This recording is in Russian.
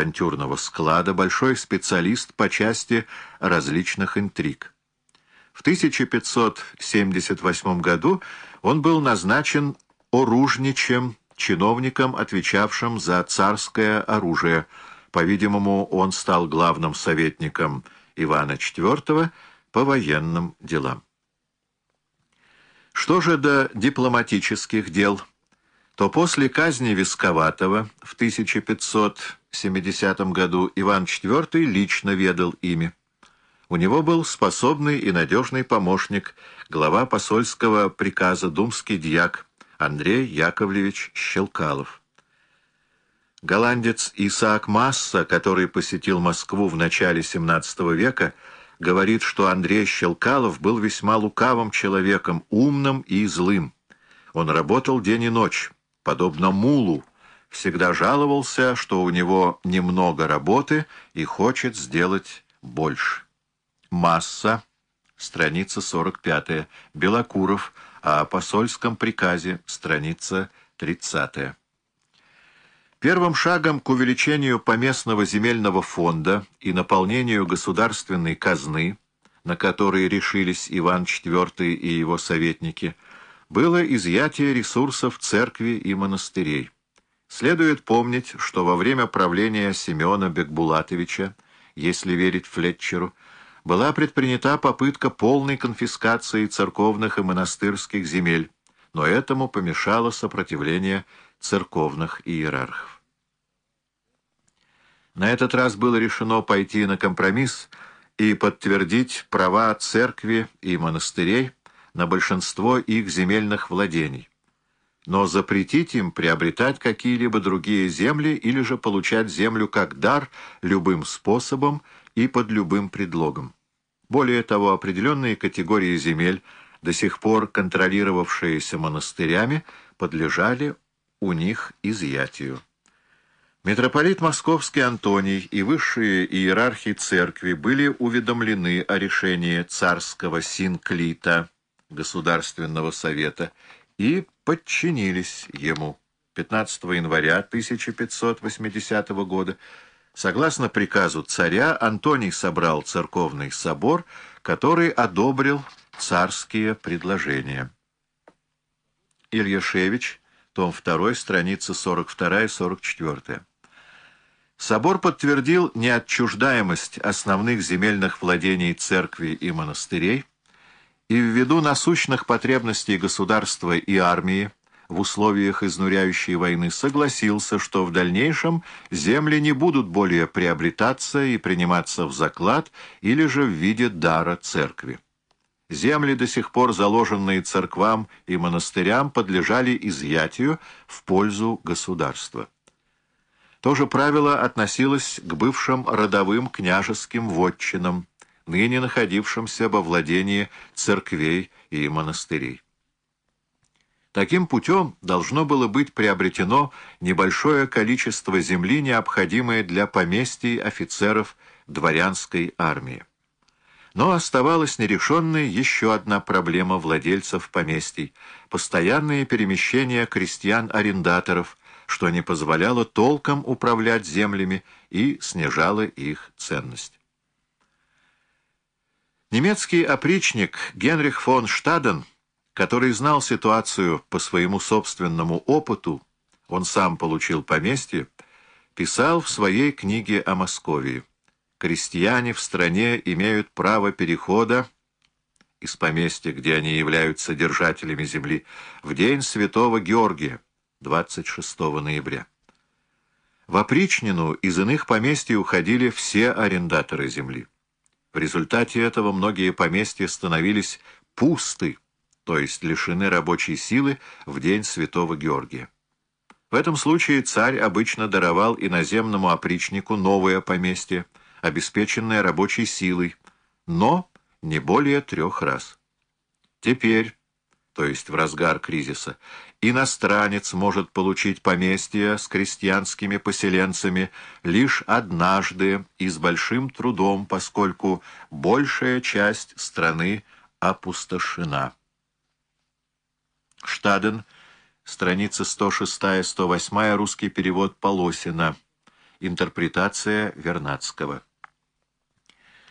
авантюрного склада, большой специалист по части различных интриг. В 1578 году он был назначен оружничем, чиновником, отвечавшим за царское оружие. По-видимому, он стал главным советником Ивана IV по военным делам. Что же до дипломатических дел, то после казни Висковатого в 1570 году Иван IV лично ведал ими. У него был способный и надежный помощник, глава посольского приказа думский дьяк Андрей Яковлевич Щелкалов. Голландец Исаак Масса, который посетил Москву в начале XVII века, говорит, что Андрей Щелкалов был весьма лукавым человеком, умным и злым. Он работал день и ночь, подобно мулу, всегда жаловался, что у него немного работы и хочет сделать больше. Масса, страница 45, Белокуров, о посольском приказе, страница 30. Первым шагом к увеличению поместного земельного фонда и наполнению государственной казны, на которые решились Иван IV и его советники, было изъятие ресурсов церкви и монастырей. Следует помнить, что во время правления Семена Бекбулатовича, если верить Флетчеру, была предпринята попытка полной конфискации церковных и монастырских земель, но этому помешало сопротивление церковных иерархов. На этот раз было решено пойти на компромисс и подтвердить права церкви и монастырей на большинство их земельных владений, но запретить им приобретать какие-либо другие земли или же получать землю как дар любым способом и под любым предлогом. Более того, определенные категории земель, до сих пор контролировавшиеся монастырями, подлежали у них изъятию. Митрополит Московский Антоний и высшие иерархи церкви были уведомлены о решении царского синклита, Государственного совета, и подчинились ему. 15 января 1580 года, согласно приказу царя, Антоний собрал церковный собор, который одобрил царские предложения. Ильяшевич том 2, страница 42-44. Собор подтвердил неотчуждаемость основных земельных владений церкви и монастырей и ввиду насущных потребностей государства и армии в условиях изнуряющей войны согласился, что в дальнейшем земли не будут более приобретаться и приниматься в заклад или же в виде дара церкви. Земли, до сих пор заложенные церквам и монастырям, подлежали изъятию в пользу государства. То же правило относилось к бывшим родовым княжеским вотчинам, ныне находившимся во владении церквей и монастырей. Таким путем должно было быть приобретено небольшое количество земли, необходимое для поместий офицеров дворянской армии. Но оставалась нерешенной еще одна проблема владельцев поместий – постоянные перемещения крестьян-арендаторов, что не позволяло толком управлять землями и снижало их ценность. Немецкий опричник Генрих фон Штаден, который знал ситуацию по своему собственному опыту, он сам получил поместье, писал в своей книге о Московии крестьяне в стране имеют право перехода из поместья, где они являются держателями земли, в день Святого Георгия, 26 ноября. В опричнину из иных поместий уходили все арендаторы земли. В результате этого многие поместья становились пусты, то есть лишены рабочей силы в день Святого Георгия. В этом случае царь обычно даровал иноземному опричнику новое поместье, обеспеченная рабочей силой, но не более трех раз. Теперь, то есть в разгар кризиса, иностранец может получить поместье с крестьянскими поселенцами лишь однажды и с большим трудом, поскольку большая часть страны опустошена. Штаден, страница 106-108, русский перевод Полосина Интерпретация Вернадского.